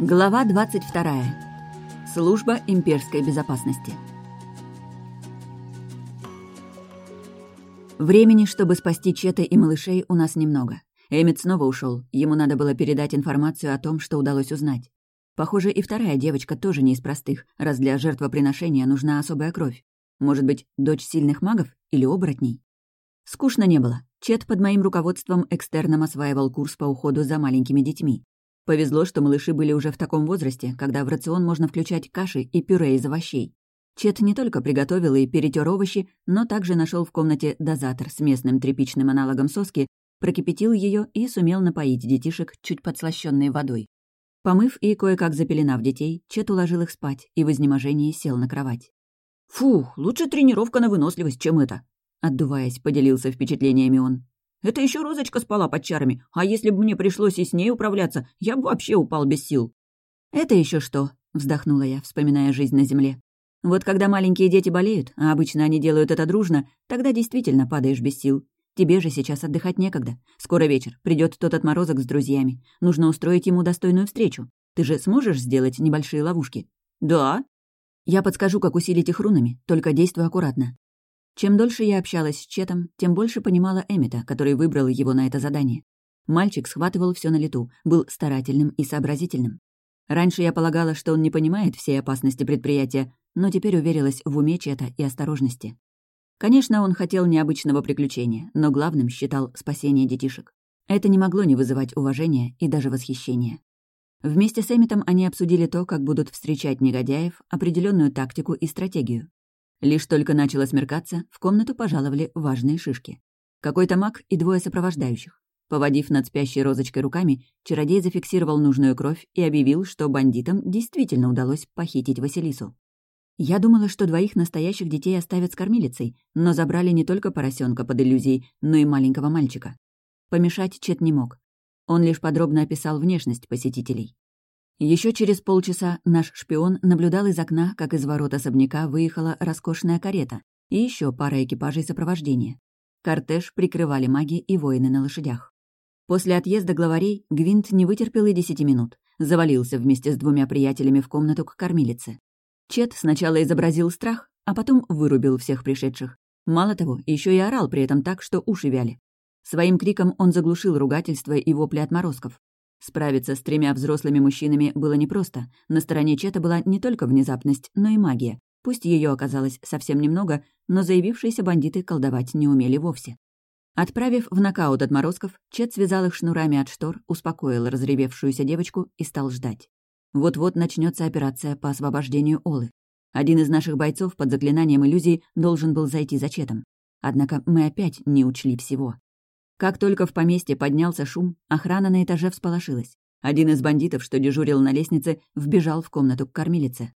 Глава 22. Служба имперской безопасности. Времени, чтобы спасти Чета и малышей, у нас немного. Эммет снова ушел. Ему надо было передать информацию о том, что удалось узнать. Похоже, и вторая девочка тоже не из простых, раз для жертвоприношения нужна особая кровь. Может быть, дочь сильных магов или оборотней? Скучно не было. Чет под моим руководством экстерном осваивал курс по уходу за маленькими детьми. Повезло, что малыши были уже в таком возрасте, когда в рацион можно включать каши и пюре из овощей. Чет не только приготовил и перетер овощи, но также нашел в комнате дозатор с местным тряпичным аналогом соски, прокипятил ее и сумел напоить детишек чуть подслащенной водой. Помыв и кое-как запеленав детей, Чет уложил их спать и в изнеможении сел на кровать. «Фух, лучше тренировка на выносливость, чем это», — отдуваясь, поделился впечатлениями он. Это еще Розочка спала под чарами, а если бы мне пришлось и с ней управляться, я бы вообще упал без сил». «Это еще что?» — вздохнула я, вспоминая жизнь на земле. «Вот когда маленькие дети болеют, а обычно они делают это дружно, тогда действительно падаешь без сил. Тебе же сейчас отдыхать некогда. Скоро вечер, придет тот отморозок с друзьями. Нужно устроить ему достойную встречу. Ты же сможешь сделать небольшие ловушки?» «Да». «Я подскажу, как усилить их рунами, только действуй аккуратно. Чем дольше я общалась с Четом, тем больше понимала Эмита, который выбрал его на это задание. Мальчик схватывал все на лету, был старательным и сообразительным. Раньше я полагала, что он не понимает всей опасности предприятия, но теперь уверилась в уме Чета и осторожности. Конечно, он хотел необычного приключения, но главным считал спасение детишек. Это не могло не вызывать уважения и даже восхищения. Вместе с Эмитом они обсудили то, как будут встречать негодяев, определенную тактику и стратегию. Лишь только начало смеркаться, в комнату пожаловали важные шишки. Какой-то маг и двое сопровождающих. Поводив над спящей розочкой руками, чародей зафиксировал нужную кровь и объявил, что бандитам действительно удалось похитить Василису. Я думала, что двоих настоящих детей оставят с кормилицей, но забрали не только поросенка под иллюзией, но и маленького мальчика. Помешать Чет не мог. Он лишь подробно описал внешность посетителей. Еще через полчаса наш шпион наблюдал из окна, как из ворот особняка выехала роскошная карета и еще пара экипажей сопровождения. Кортеж прикрывали маги и воины на лошадях. После отъезда главарей Гвинт не вытерпел и десяти минут. Завалился вместе с двумя приятелями в комнату к кормилице. Чет сначала изобразил страх, а потом вырубил всех пришедших. Мало того, еще и орал при этом так, что уши вяли. Своим криком он заглушил ругательства и вопли отморозков. Справиться с тремя взрослыми мужчинами было непросто. На стороне Чета была не только внезапность, но и магия. Пусть ее оказалось совсем немного, но заявившиеся бандиты колдовать не умели вовсе. Отправив в нокаут отморозков, Чет связал их шнурами от штор, успокоил разревевшуюся девочку и стал ждать. Вот-вот начнется операция по освобождению Олы. Один из наших бойцов под заклинанием иллюзий должен был зайти за Четом. Однако мы опять не учли всего. Как только в поместье поднялся шум, охрана на этаже всполошилась. Один из бандитов, что дежурил на лестнице, вбежал в комнату к кормилице.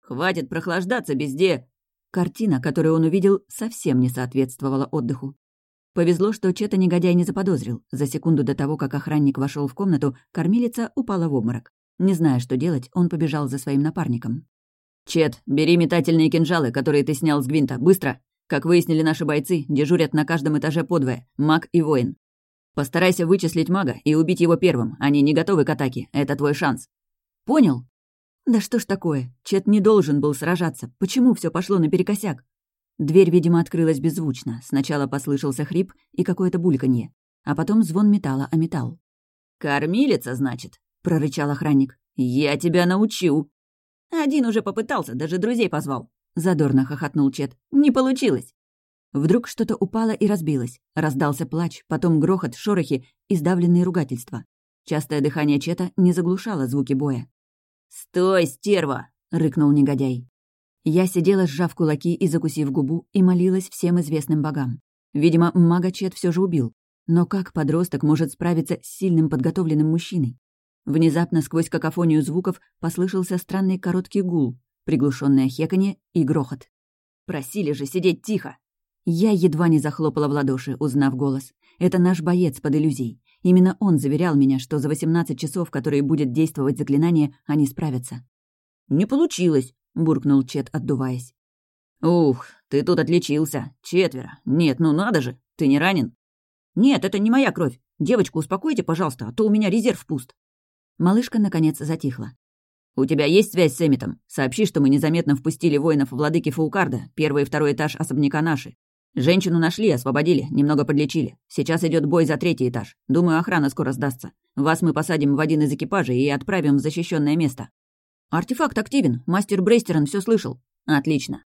«Хватит прохлаждаться, безде!» Картина, которую он увидел, совсем не соответствовала отдыху. Повезло, что Чета негодяй не заподозрил. За секунду до того, как охранник вошел в комнату, кормилица упала в обморок. Не зная, что делать, он побежал за своим напарником. «Чет, бери метательные кинжалы, которые ты снял с гвинта, быстро!» Как выяснили наши бойцы, дежурят на каждом этаже подвое — маг и воин. Постарайся вычислить мага и убить его первым. Они не готовы к атаке. Это твой шанс. Понял? Да что ж такое? Чет не должен был сражаться. Почему все пошло наперекосяк? Дверь, видимо, открылась беззвучно. Сначала послышался хрип и какое-то бульканье, а потом звон металла о металл. «Кормилица, значит?» — прорычал охранник. «Я тебя научу!» Один уже попытался, даже друзей позвал. Задорно хохотнул Чет. «Не получилось!» Вдруг что-то упало и разбилось. Раздался плач, потом грохот, шорохи и сдавленные ругательства. Частое дыхание Чета не заглушало звуки боя. «Стой, стерва!» — рыкнул негодяй. Я сидела, сжав кулаки и закусив губу, и молилась всем известным богам. Видимо, мага Чет все же убил. Но как подросток может справиться с сильным подготовленным мужчиной? Внезапно сквозь какофонию звуков послышался странный короткий гул, приглушенное хеканье и грохот. «Просили же сидеть тихо!» Я едва не захлопала в ладоши, узнав голос. Это наш боец под иллюзией. Именно он заверял меня, что за 18 часов, которые будет действовать заклинание, они справятся. «Не получилось», — буркнул Чет, отдуваясь. «Ух, ты тут отличился. Четверо. Нет, ну надо же. Ты не ранен?» «Нет, это не моя кровь. Девочку успокойте, пожалуйста, а то у меня резерв пуст». Малышка, наконец, затихла. «У тебя есть связь с Эмитом? Сообщи, что мы незаметно впустили воинов владыки Фаукарда, первый и второй этаж особняка наши. Женщину нашли, освободили, немного подлечили. Сейчас идет бой за третий этаж. Думаю, охрана скоро сдастся. Вас мы посадим в один из экипажей и отправим в защищенное место». «Артефакт активен. Мастер Брейстерон все слышал». «Отлично».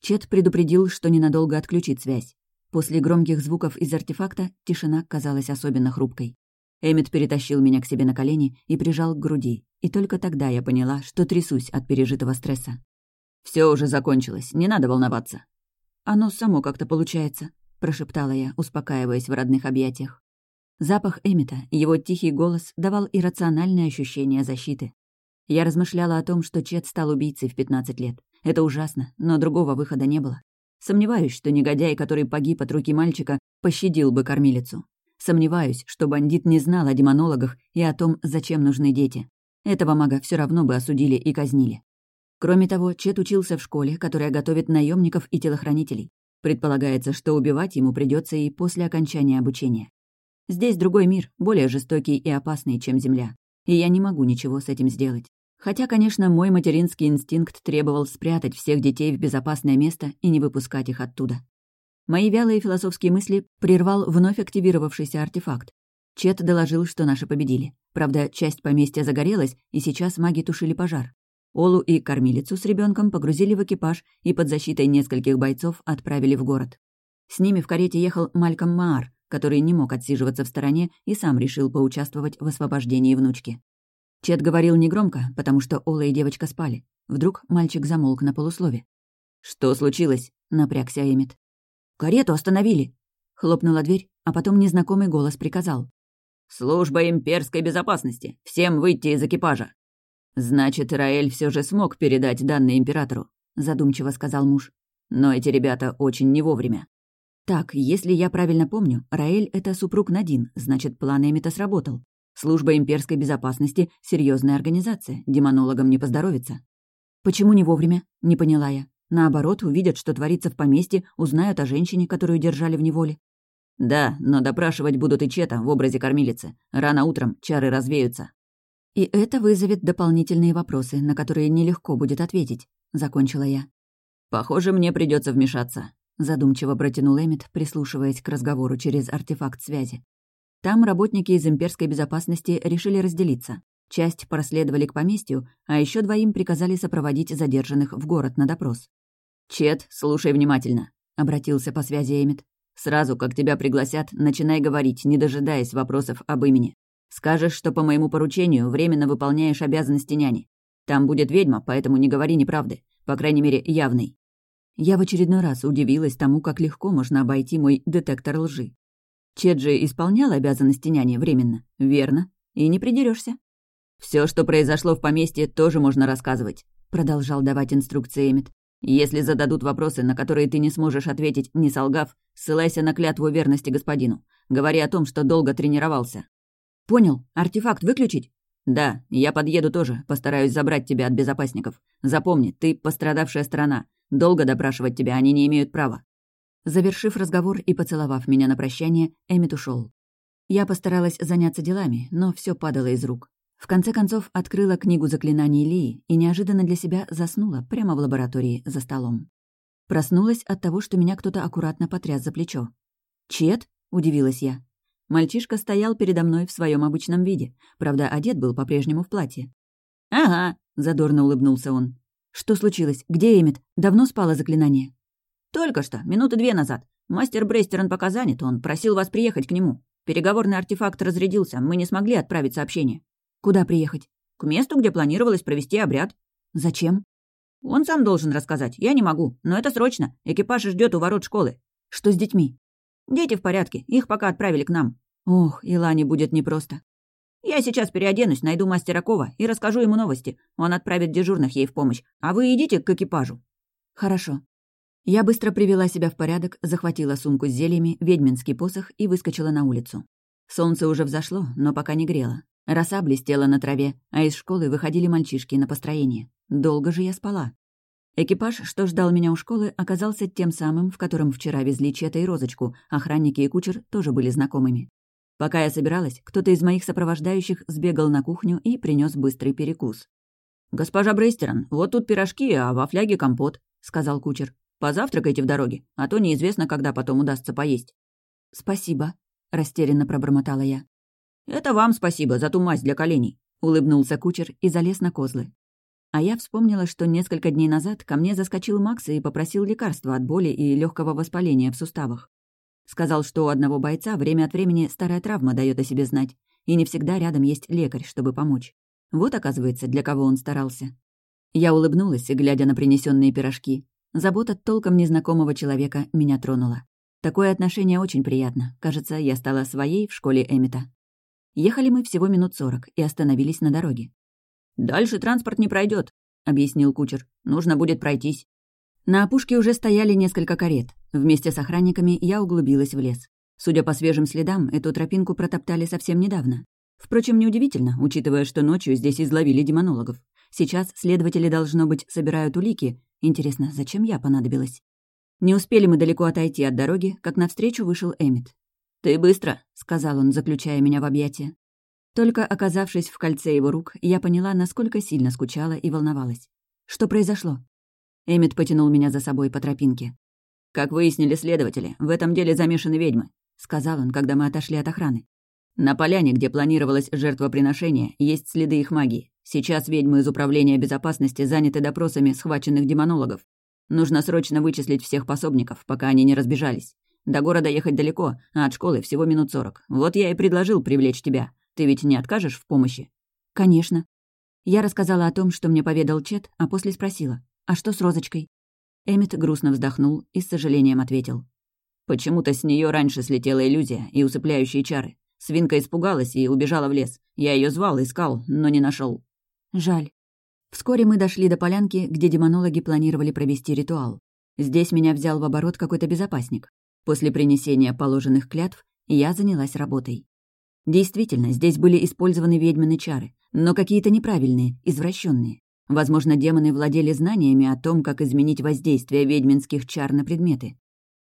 Чет предупредил, что ненадолго отключит связь. После громких звуков из артефакта тишина казалась особенно хрупкой. Эммет перетащил меня к себе на колени и прижал к груди, и только тогда я поняла, что трясусь от пережитого стресса. Все уже закончилось, не надо волноваться». «Оно само как-то получается», — прошептала я, успокаиваясь в родных объятиях. Запах Эмита, его тихий голос давал иррациональное ощущение защиты. Я размышляла о том, что Чет стал убийцей в 15 лет. Это ужасно, но другого выхода не было. Сомневаюсь, что негодяй, который погиб от руки мальчика, пощадил бы кормилицу. Сомневаюсь, что бандит не знал о демонологах и о том, зачем нужны дети. Этого мага все равно бы осудили и казнили. Кроме того, Чет учился в школе, которая готовит наемников и телохранителей. Предполагается, что убивать ему придется и после окончания обучения. Здесь другой мир, более жестокий и опасный, чем Земля. И я не могу ничего с этим сделать. Хотя, конечно, мой материнский инстинкт требовал спрятать всех детей в безопасное место и не выпускать их оттуда. Мои вялые философские мысли прервал вновь активировавшийся артефакт. Чет доложил, что наши победили. Правда, часть поместья загорелась, и сейчас маги тушили пожар. Олу и кормилицу с ребенком погрузили в экипаж и под защитой нескольких бойцов отправили в город. С ними в карете ехал Мальком Маар, который не мог отсиживаться в стороне и сам решил поучаствовать в освобождении внучки. Чет говорил негромко, потому что Ола и девочка спали. Вдруг мальчик замолк на полуслове. «Что случилось?» — напрягся Эмит. «Карету остановили!» Хлопнула дверь, а потом незнакомый голос приказал. «Служба имперской безопасности! Всем выйти из экипажа!» «Значит, Раэль все же смог передать данные императору», — задумчиво сказал муж. «Но эти ребята очень не вовремя». «Так, если я правильно помню, Раэль — это супруг Надин, значит, план Эмита сработал. Служба имперской безопасности — серьезная организация, демонологам не поздоровится». «Почему не вовремя?» — не поняла я. Наоборот, увидят, что творится в поместье, узнают о женщине, которую держали в неволе. Да, но допрашивать будут и Чета в образе кормилицы. Рано утром чары развеются. И это вызовет дополнительные вопросы, на которые нелегко будет ответить, закончила я. Похоже, мне придется вмешаться, задумчиво протянул Эмит, прислушиваясь к разговору через артефакт связи. Там работники из имперской безопасности решили разделиться. Часть проследовали к поместью, а еще двоим приказали сопроводить задержанных в город на допрос. «Чет, слушай внимательно», — обратился по связи Эмит. «Сразу, как тебя пригласят, начинай говорить, не дожидаясь вопросов об имени. Скажешь, что по моему поручению временно выполняешь обязанности няни. Там будет ведьма, поэтому не говори неправды, по крайней мере, явной». Я в очередной раз удивилась тому, как легко можно обойти мой детектор лжи. Чет же исполнял обязанности няни временно, верно, и не придерешься. Все, что произошло в поместье, тоже можно рассказывать», — продолжал давать инструкции Эмит. Если зададут вопросы, на которые ты не сможешь ответить, не солгав, ссылайся на клятву верности господину. Говори о том, что долго тренировался». «Понял. Артефакт выключить?» «Да, я подъеду тоже, постараюсь забрать тебя от безопасников. Запомни, ты пострадавшая сторона. Долго допрашивать тебя они не имеют права». Завершив разговор и поцеловав меня на прощание, Эмит ушел. Я постаралась заняться делами, но все падало из рук. В конце концов, открыла книгу заклинаний Лии и неожиданно для себя заснула прямо в лаборатории за столом. Проснулась от того, что меня кто-то аккуратно потряс за плечо. «Чет?» — удивилась я. Мальчишка стоял передо мной в своем обычном виде, правда, одет был по-прежнему в платье. «Ага», — задорно улыбнулся он. «Что случилось? Где Эмит? Давно спало заклинание?» «Только что, минуты две назад. Мастер Брейстерон пока занят, он просил вас приехать к нему. Переговорный артефакт разрядился, мы не смогли отправить сообщение». Куда приехать? К месту, где планировалось провести обряд. Зачем? Он сам должен рассказать. Я не могу. Но это срочно. Экипаж ждет у ворот школы. Что с детьми? Дети в порядке. Их пока отправили к нам. Ох, Илане будет непросто. Я сейчас переоденусь, найду мастера Кова и расскажу ему новости. Он отправит дежурных ей в помощь. А вы идите к экипажу. Хорошо. Я быстро привела себя в порядок, захватила сумку с зельями, ведьминский посох и выскочила на улицу. Солнце уже взошло, но пока не грело. Роса блестела на траве, а из школы выходили мальчишки на построение. Долго же я спала. Экипаж, что ждал меня у школы, оказался тем самым, в котором вчера везли Чета и Розочку, охранники и кучер тоже были знакомыми. Пока я собиралась, кто-то из моих сопровождающих сбегал на кухню и принес быстрый перекус. «Госпожа Брейстерон, вот тут пирожки, а во фляге компот», — сказал кучер. «Позавтракайте в дороге, а то неизвестно, когда потом удастся поесть». «Спасибо», — растерянно пробормотала я. «Это вам спасибо за ту мазь для коленей», — улыбнулся кучер и залез на козлы. А я вспомнила, что несколько дней назад ко мне заскочил Макс и попросил лекарства от боли и легкого воспаления в суставах. Сказал, что у одного бойца время от времени старая травма дает о себе знать, и не всегда рядом есть лекарь, чтобы помочь. Вот, оказывается, для кого он старался. Я улыбнулась, глядя на принесенные пирожки. Забота толком незнакомого человека меня тронула. Такое отношение очень приятно. Кажется, я стала своей в школе Эмита. Ехали мы всего минут сорок и остановились на дороге. «Дальше транспорт не пройдет, объяснил кучер. «Нужно будет пройтись». На опушке уже стояли несколько карет. Вместе с охранниками я углубилась в лес. Судя по свежим следам, эту тропинку протоптали совсем недавно. Впрочем, неудивительно, учитывая, что ночью здесь изловили демонологов. Сейчас следователи, должно быть, собирают улики. Интересно, зачем я понадобилась? Не успели мы далеко отойти от дороги, как навстречу вышел Эмит. «Ты быстро», — сказал он, заключая меня в объятия. Только оказавшись в кольце его рук, я поняла, насколько сильно скучала и волновалась. Что произошло? Эмит потянул меня за собой по тропинке. «Как выяснили следователи, в этом деле замешаны ведьмы», — сказал он, когда мы отошли от охраны. «На поляне, где планировалось жертвоприношение, есть следы их магии. Сейчас ведьмы из Управления безопасности заняты допросами схваченных демонологов. Нужно срочно вычислить всех пособников, пока они не разбежались. До города ехать далеко, а от школы всего минут сорок. Вот я и предложил привлечь тебя. Ты ведь не откажешь в помощи?» «Конечно». Я рассказала о том, что мне поведал Чет, а после спросила, «А что с Розочкой?» Эммет грустно вздохнул и с сожалением ответил. «Почему-то с нее раньше слетела иллюзия и усыпляющие чары. Свинка испугалась и убежала в лес. Я ее звал, искал, но не нашел. Жаль. Вскоре мы дошли до полянки, где демонологи планировали провести ритуал. Здесь меня взял в оборот какой-то безопасник. После принесения положенных клятв я занялась работой. Действительно, здесь были использованы ведьмины чары, но какие-то неправильные, извращенные. Возможно, демоны владели знаниями о том, как изменить воздействие ведьминских чар на предметы.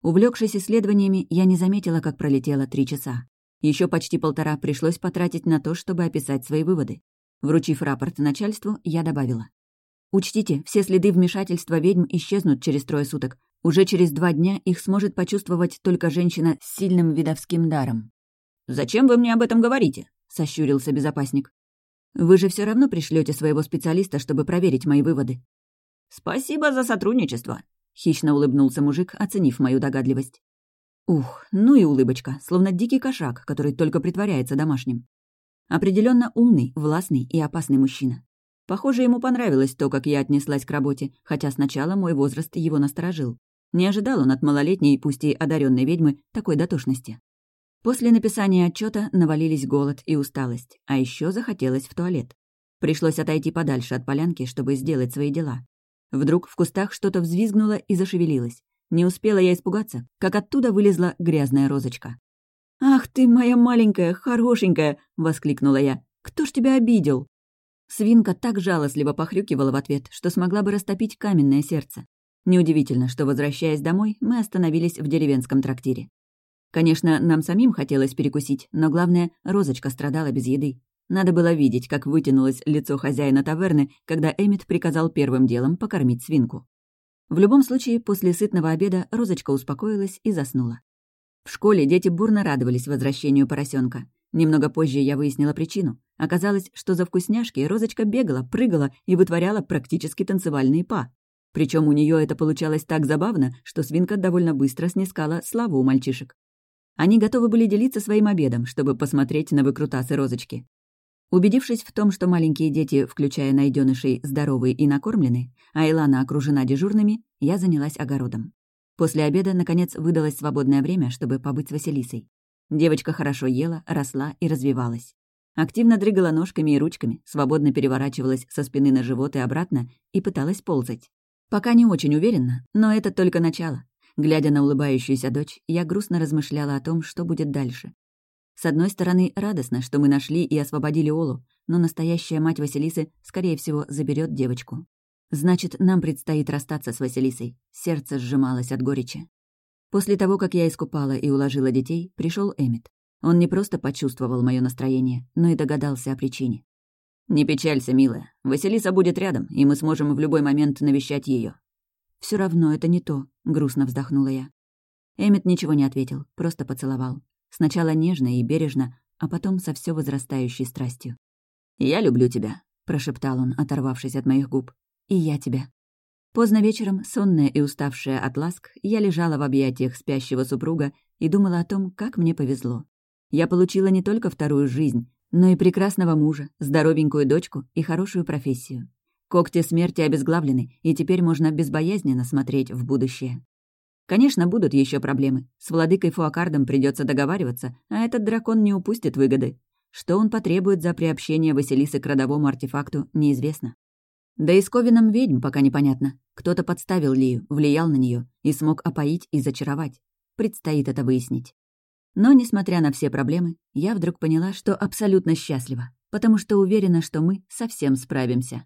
Увлекшись исследованиями, я не заметила, как пролетело три часа. Еще почти полтора пришлось потратить на то, чтобы описать свои выводы. Вручив рапорт начальству, я добавила. «Учтите, все следы вмешательства ведьм исчезнут через трое суток. Уже через два дня их сможет почувствовать только женщина с сильным видовским даром. «Зачем вы мне об этом говорите?» — сощурился безопасник. «Вы же все равно пришлете своего специалиста, чтобы проверить мои выводы». «Спасибо за сотрудничество», — хищно улыбнулся мужик, оценив мою догадливость. Ух, ну и улыбочка, словно дикий кошак, который только притворяется домашним. Определенно умный, властный и опасный мужчина. Похоже, ему понравилось то, как я отнеслась к работе, хотя сначала мой возраст его насторожил. Не ожидал он от малолетней, пусть и одаренной ведьмы, такой дотошности. После написания отчета навалились голод и усталость, а еще захотелось в туалет. Пришлось отойти подальше от полянки, чтобы сделать свои дела. Вдруг в кустах что-то взвизгнуло и зашевелилось. Не успела я испугаться, как оттуда вылезла грязная розочка. «Ах ты, моя маленькая, хорошенькая!» — воскликнула я. «Кто ж тебя обидел?» Свинка так жалостливо похрюкивала в ответ, что смогла бы растопить каменное сердце. Неудивительно, что, возвращаясь домой, мы остановились в деревенском трактире. Конечно, нам самим хотелось перекусить, но главное, Розочка страдала без еды. Надо было видеть, как вытянулось лицо хозяина таверны, когда Эмит приказал первым делом покормить свинку. В любом случае, после сытного обеда Розочка успокоилась и заснула. В школе дети бурно радовались возвращению поросенка. Немного позже я выяснила причину. Оказалось, что за вкусняшки Розочка бегала, прыгала и вытворяла практически танцевальные па. Причем у нее это получалось так забавно, что свинка довольно быстро снискала славу у мальчишек. Они готовы были делиться своим обедом, чтобы посмотреть на выкрутасы розочки. Убедившись в том, что маленькие дети, включая найденышей, здоровые и накормлены, а Илана окружена дежурными, я занялась огородом. После обеда, наконец, выдалось свободное время, чтобы побыть с Василисой. Девочка хорошо ела, росла и развивалась. Активно дрыгала ножками и ручками, свободно переворачивалась со спины на живот и обратно и пыталась ползать. Пока не очень уверенно, но это только начало. Глядя на улыбающуюся дочь, я грустно размышляла о том, что будет дальше. С одной стороны, радостно, что мы нашли и освободили Олу, но настоящая мать Василисы, скорее всего, заберет девочку. Значит, нам предстоит расстаться с Василисой. Сердце сжималось от горечи. После того, как я искупала и уложила детей, пришел Эмит. Он не просто почувствовал мое настроение, но и догадался о причине. «Не печалься, милая. Василиса будет рядом, и мы сможем в любой момент навещать ее. Все равно это не то», — грустно вздохнула я. Эммет ничего не ответил, просто поцеловал. Сначала нежно и бережно, а потом со все возрастающей страстью. «Я люблю тебя», — прошептал он, оторвавшись от моих губ. «И я тебя». Поздно вечером, сонная и уставшая от ласк, я лежала в объятиях спящего супруга и думала о том, как мне повезло. Я получила не только вторую жизнь, но и прекрасного мужа, здоровенькую дочку и хорошую профессию. Когти смерти обезглавлены, и теперь можно безбоязненно смотреть в будущее. Конечно, будут еще проблемы. С владыкой Фуакардом придется договариваться, а этот дракон не упустит выгоды. Что он потребует за приобщение Василисы к родовому артефакту, неизвестно. Да и с Ковином ведьм пока непонятно. Кто-то подставил Лию, влиял на нее и смог опоить и зачаровать. Предстоит это выяснить. Но, несмотря на все проблемы, я вдруг поняла, что абсолютно счастлива, потому что уверена, что мы совсем справимся.